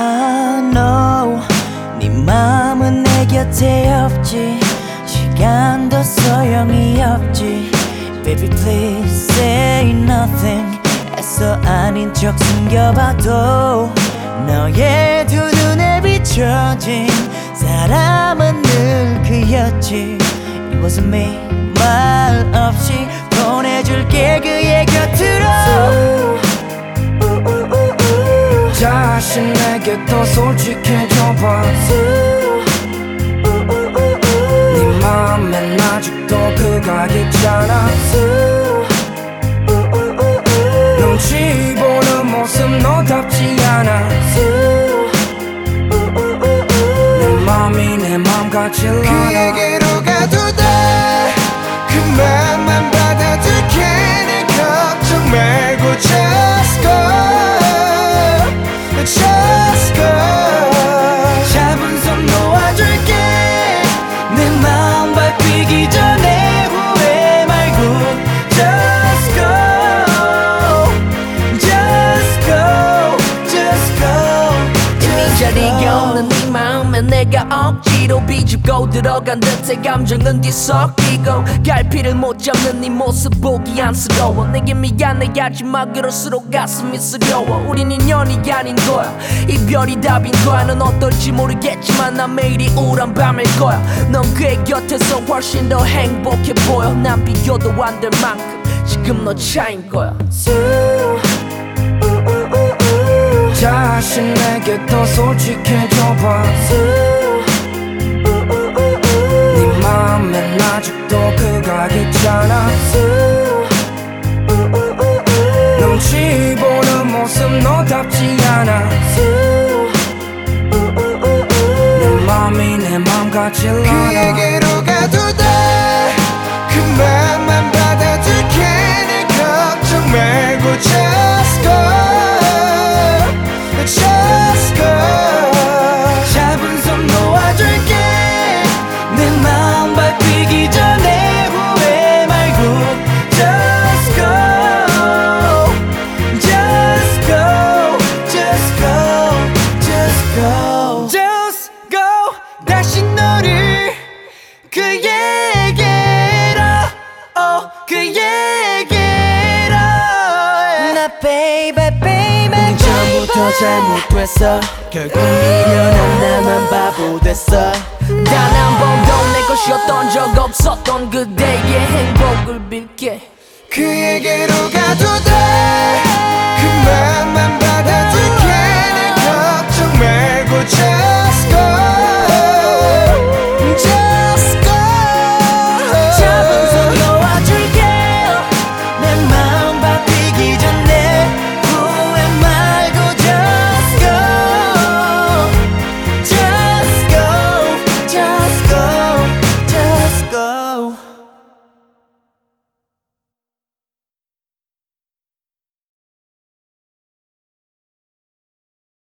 I know 네 마음은 내 곁에 없지. 시간도 소용이 없지. Baby please say nothing. 애써 아닌 척 숨겨봐도 너의 두 눈에 비춰진 사람은 늘 그였지. It wasn't me, my own. 자신에게 더 솔직해져봐. 네 맘엔 아직도 그가 있잖아. 눈치 보는 모습 너답지 않아. 내 맘이 내 맘 같질 않아 자리가 없는 네 마음에 내가 억지로 비집고 들어간 듯해 감정은 뒤섞이고 갈피를 못 잡는 네 모습 보기 안쓰러워. 내게 미안해 하지만 그럴수록 가슴이 쓰려워. 우린 인연이 아닌 거야. 이별이 답인 거야. 넌 어떨지 모르겠지만 난 매일이 우울한 밤일 거야. 넌 그의 곁에서 훨씬 더 행복해 보여. 난 비교도 안 될 만큼 지금 너 차인 거야 자신에게 더 솔직해져봐. 네 맘엔 아직도 그가 있잖아. 눈치 보는 모습 너답지 않아. 내 맘이 내 맘 같질 baby baby 처음부터 잘못됐어. 결국 미련한 나만 바보 됐어. 단 한 번도 내 것이었던 적 없었던 그대의 행복을 빌게. 그에게로 가도 맘만